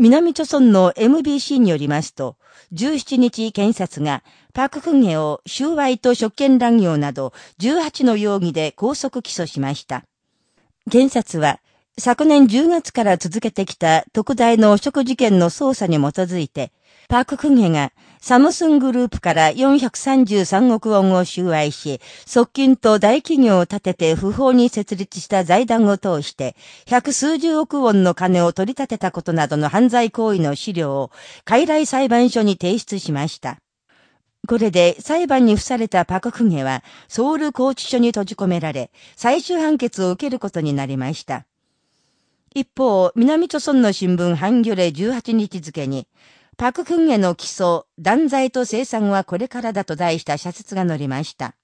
南朝村の MBC によりますと、17日検察がパククンヘを収賄と職権乱用など18の容疑で拘束起訴しました。検察は、昨年10月から続けてきた特大の汚職事件の捜査に基づいて、パククンヘがサムスングループから433億ウォンを収賄し、側近と大企業を立てて不法に設立した財団を通して、百数十億ウォンの金を取り立てたことなどの犯罪行為の資料を、海来裁判所に提出しました。これで裁判に付されたパククンヘは、ソウル拘置所に閉じ込められ、最終判決を受けることになりました。一方、南朝村の新聞ハンギョレ18日付に、パククンへの起訴、断罪と生産はこれからだと題した社説が載りました。